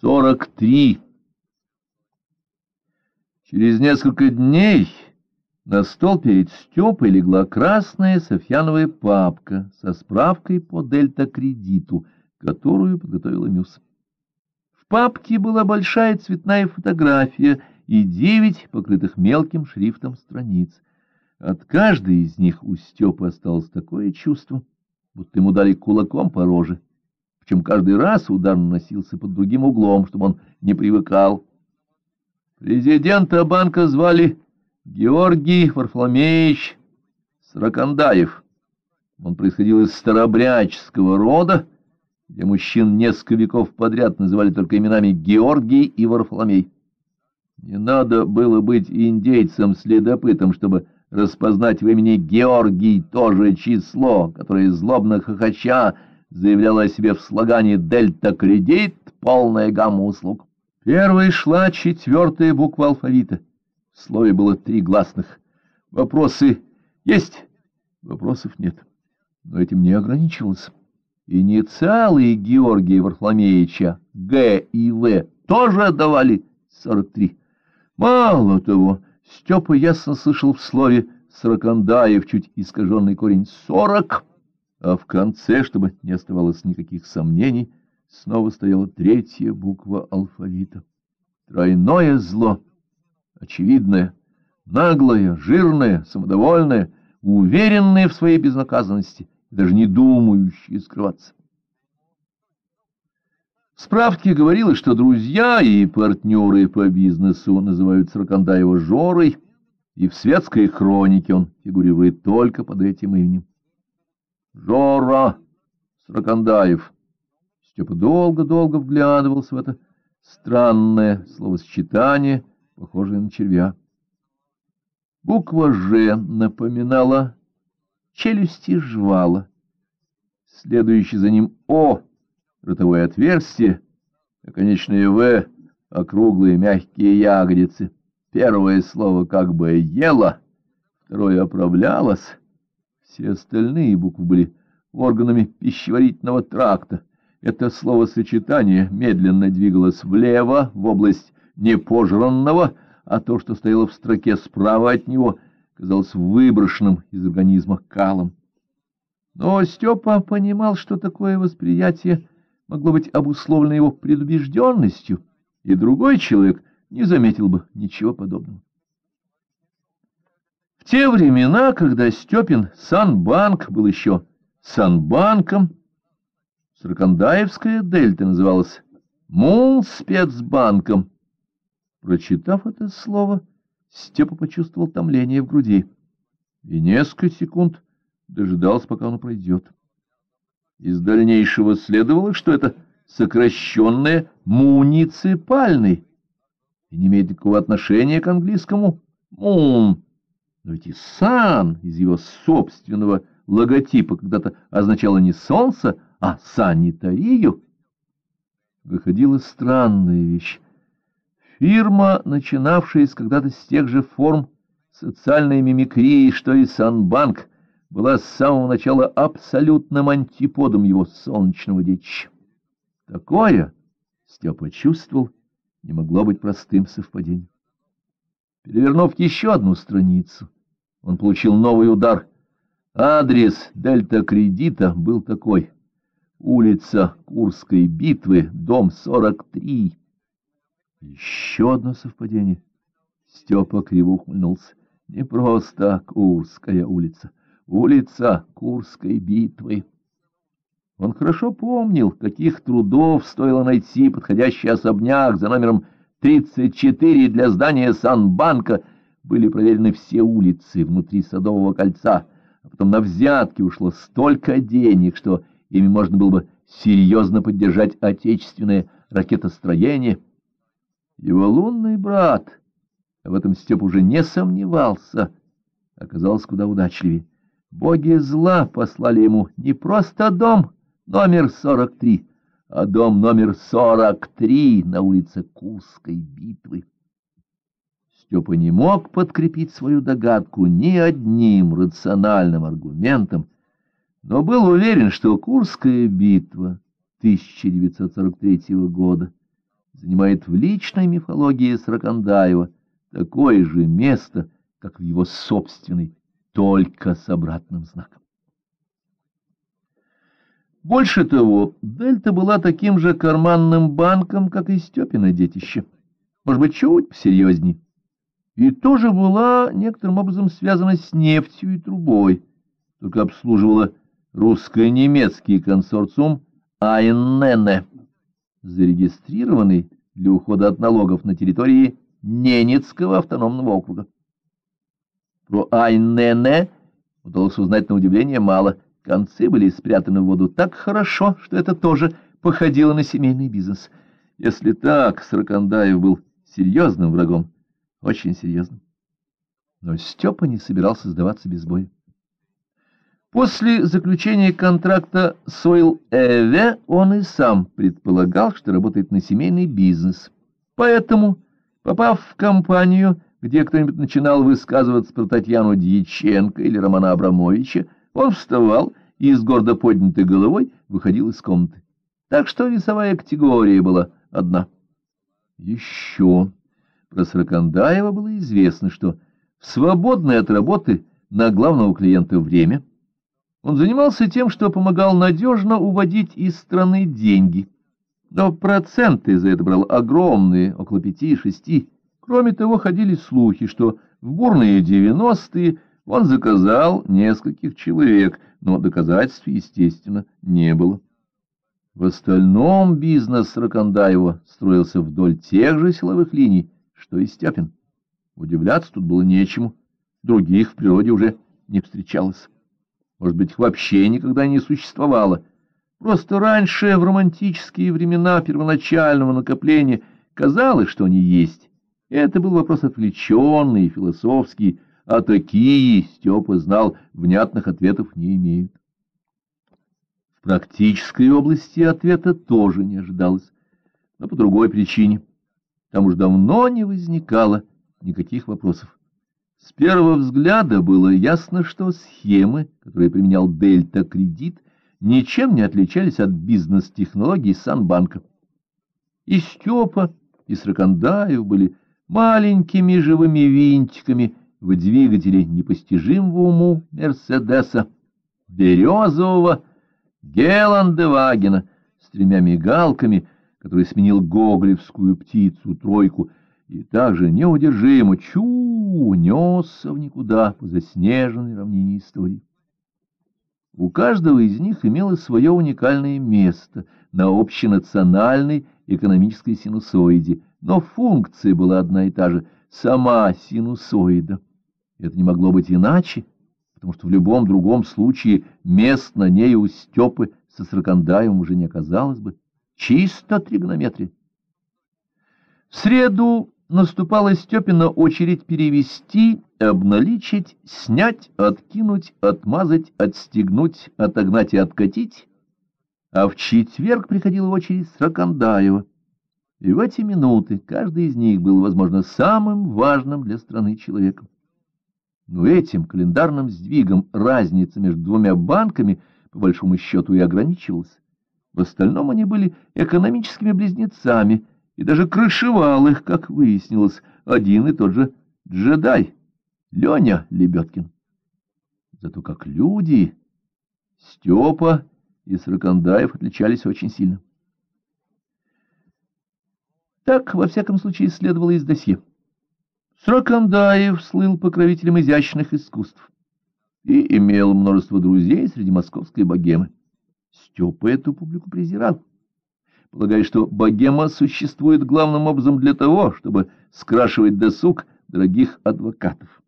Сорок три. Через несколько дней на стол перед Степой легла красная софьяновая папка со справкой по дельта-кредиту, которую подготовила Мюс. В папке была большая цветная фотография и девять покрытых мелким шрифтом страниц. От каждой из них у Степы осталось такое чувство, будто ему дали кулаком по роже причем каждый раз удар наносился под другим углом, чтобы он не привыкал. Президента банка звали Георгий Варфоломеевич Сракандаев. Он происходил из старобряческого рода, где мужчин несколько веков подряд называли только именами Георгий и Варфоломей. Не надо было быть индейцем-следопытом, чтобы распознать в имени Георгий то же число, которое злобно хохоча заявляла о себе в слогане «Дельта-кредит» полная гамма услуг. Первой шла четвертая буква алфавита. В слове было три гласных. Вопросы есть, вопросов нет. Но этим не ограничивалось. Инициалы Георгия Варфоломеевича Г и В тоже давали 43. Мало того, Степа ясно слышал в слове «сорокандаев» чуть искаженный корень «сорок», а в конце, чтобы не оставалось никаких сомнений, снова стояла третья буква алфавита. Тройное зло, очевидное, наглое, жирное, самодовольное, уверенное в своей безнаказанности, даже не думающее скрываться. В справке говорилось, что друзья и партнеры по бизнесу называют Саркандаева Жорой, и в светской хронике он фигурирует только под этим именем. Жора Сракандаев. Степа долго-долго вглядывался в это странное словосочетание, похожее на червя. Буква «Ж» напоминала челюсти жвала. Следующий за ним «О» — ротовое отверстие, а конечное «В» — округлые мягкие ягодицы. Первое слово как бы «ело», второе «оправлялось». Все остальные буквы были органами пищеварительного тракта. Это словосочетание медленно двигалось влево, в область непожранного, а то, что стояло в строке справа от него, казалось выброшенным из организма калом. Но Степа понимал, что такое восприятие могло быть обусловлено его предубежденностью, и другой человек не заметил бы ничего подобного те времена, когда Степин Санбанк был еще Санбанком, Саркандаевская дельта называлась Мунспецбанком. Прочитав это слово, Степа почувствовал томление в груди и несколько секунд дожидался, пока оно пройдет. Из дальнейшего следовало, что это сокращенное «муниципальный» и не имеет никакого отношения к английскому «мун». Но ведь и сан из его собственного логотипа когда-то означало не солнце, а санитарию. Выходила странная вещь. Фирма, начинавшаяся когда-то с тех же форм социальной мимикрии, что и Санбанк, была с самого начала абсолютным антиподом его солнечного детища. Такое, Степа чувствовал, не могло быть простым совпадением. Перевернув еще одну страницу, он получил новый удар. Адрес дельта-кредита был такой. Улица Курской битвы, дом 43. Еще одно совпадение. Степа криво ухмыльнулся. Не просто Курская улица, улица Курской битвы. Он хорошо помнил, каких трудов стоило найти подходящий особняк за номером 34 для здания Санбанка — были проверены все улицы внутри Садового кольца, а потом на взятки ушло столько денег, что ими можно было бы серьезно поддержать отечественное ракетостроение. Его лунный брат, в этом Степ уже не сомневался, оказался куда удачливее. Боги зла послали ему не просто дом номер 43, а дом номер 43 на улице Курской битвы. Степа не мог подкрепить свою догадку ни одним рациональным аргументом, но был уверен, что Курская битва 1943 года занимает в личной мифологии Сракандаева такое же место, как в его собственной, только с обратным знаком. Больше того, Дельта была таким же карманным банком, как и Степина детище. Может быть, чуть посерьезней. И тоже была некоторым образом связана с нефтью и трубой, только обслуживала русско-немецкий консорциум АНН, зарегистрированный для ухода от налогов на территории Ненецкого автономного округа. Про АНН удалось узнать на удивление мало – Концы были спрятаны в воду так хорошо, что это тоже походило на семейный бизнес. Если так, Сракандаев был серьезным врагом, очень серьезным. Но Степа не собирался сдаваться без боя. После заключения контракта с Ойл-Эве он и сам предполагал, что работает на семейный бизнес. Поэтому, попав в компанию, где кто-нибудь начинал высказываться про Татьяну Дьяченко или Романа Абрамовича, он вставал и с гордо поднятой головой выходил из комнаты. Так что весовая категория была одна. Еще про Сракандаева было известно, что в свободное от работы на главного клиента время он занимался тем, что помогал надежно уводить из страны деньги. Но проценты за это брал огромные, около пяти-шести. Кроме того, ходили слухи, что в бурные девяностые он заказал нескольких человек, но доказательств, естественно, не было. В остальном бизнес Ракандаева строился вдоль тех же силовых линий, что и Степин. Удивляться тут было нечему, других в природе уже не встречалось. Может быть, их вообще никогда не существовало. Просто раньше, в романтические времена первоначального накопления, казалось, что они есть. Это был вопрос отвлеченный и философский, а такие, Степа знал, внятных ответов не имеют. В практической области ответа тоже не ожидалось, но по другой причине. Там уж давно не возникало никаких вопросов. С первого взгляда было ясно, что схемы, которые применял Дельта Кредит, ничем не отличались от бизнес-технологий Санбанка. И Степа, и Сракандаев были маленькими живыми винтиками в двигателе непостижимого уму Мерседеса, березового Геландевагена с тремя мигалками, который сменил гоголевскую птицу-тройку, и также неудержимо чу несся в никуда по заснеженной равнине истории. У каждого из них имелось свое уникальное место на общенациональной экономической синусоиде, но функция была одна и та же — сама синусоида. Это не могло быть иначе, потому что в любом другом случае мест на ней у Степы со Сракандаевым уже не оказалось бы. Чисто тригонометрия. В среду наступала Степина очередь перевести, обналичить, снять, откинуть, отмазать, отстегнуть, отогнать и откатить, а в четверг приходила очередь Сракандаева. И в эти минуты каждый из них был, возможно, самым важным для страны человеком. Но этим календарным сдвигом разница между двумя банками, по большому счету, и ограничивалась. В остальном они были экономическими близнецами, и даже крышевал их, как выяснилось, один и тот же джедай, Леня Лебедкин. Зато как люди Степа и Сракандаев отличались очень сильно. Так, во всяком случае, следовало из досье. Сракандаев слыл покровителем изящных искусств и имел множество друзей среди московской богемы. Степа эту публику презирал, полагая, что богема существует главным образом для того, чтобы скрашивать досуг дорогих адвокатов.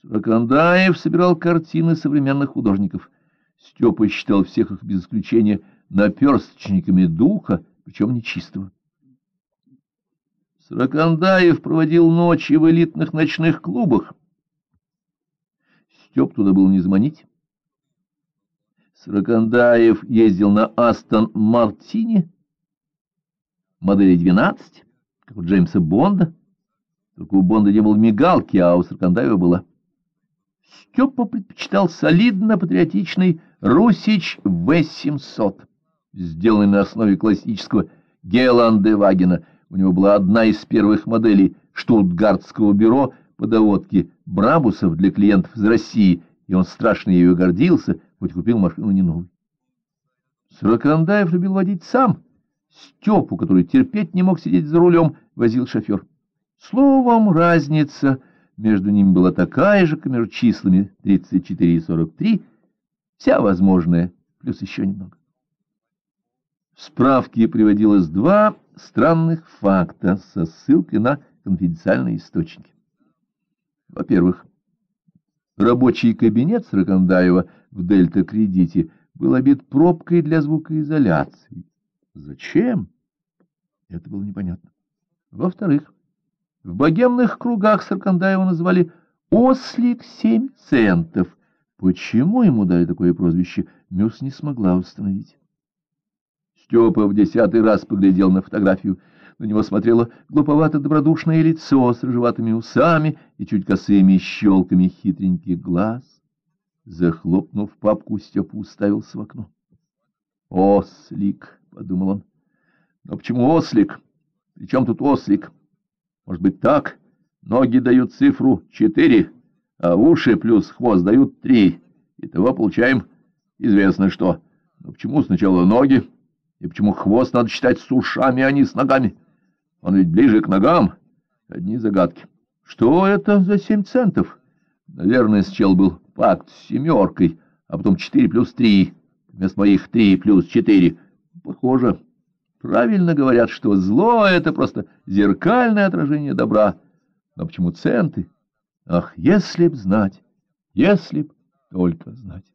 Сракандаев собирал картины современных художников. Степа считал всех их без исключения наперсточниками духа, причем нечистого. Сракандаев проводил ночи в элитных ночных клубах. Степ туда был не заманить. Сракандаев ездил на Астон Мартине, модели 12, как у Джеймса Бонда. Только у Бонда не было мигалки, а у Сракандаева была. Степа предпочитал солидно-патриотичный Русич В-700, сделанный на основе классического Геландевагена. У него была одна из первых моделей штутгартского бюро по доводке Брабусов для клиентов из России, и он страшно ею гордился, хоть купил машину не новую. Сорокандаев любил водить сам. Степу, который терпеть не мог сидеть за рулем, возил шофер. Словом, разница между ними была такая же, как между числами 34 и 43, вся возможная, плюс еще немного. В справке приводилось два странных факта со ссылкой на конфиденциальные источники. Во-первых, рабочий кабинет Сракандаева в Дельта-кредите был обит пробкой для звукоизоляции. Зачем? Это было непонятно. Во-вторых, в богемных кругах Саркандаева называли «Ослик семь центов». Почему ему дали такое прозвище, Мюс не смогла установить. Степа в десятый раз поглядел на фотографию. На него смотрело глуповато-добродушное лицо с рыжеватыми усами и чуть косыми щелками хитреньких глаз. Захлопнув папку, Степа уставился в окно. «Ослик», — подумал он. «Но почему ослик? Причем тут ослик?» Может быть так? Ноги дают цифру четыре, а уши плюс хвост дают три. Итого получаем известно что. Но почему сначала ноги? И почему хвост надо считать с ушами, а не с ногами? Он ведь ближе к ногам. Одни загадки. Что это за семь центов? Наверное, счел был пакт с семеркой, а потом четыре плюс три. Вместо моих три плюс четыре. Похоже. Правильно говорят, что зло — это просто зеркальное отражение добра. Но почему центы? Ах, если б знать, если б только знать.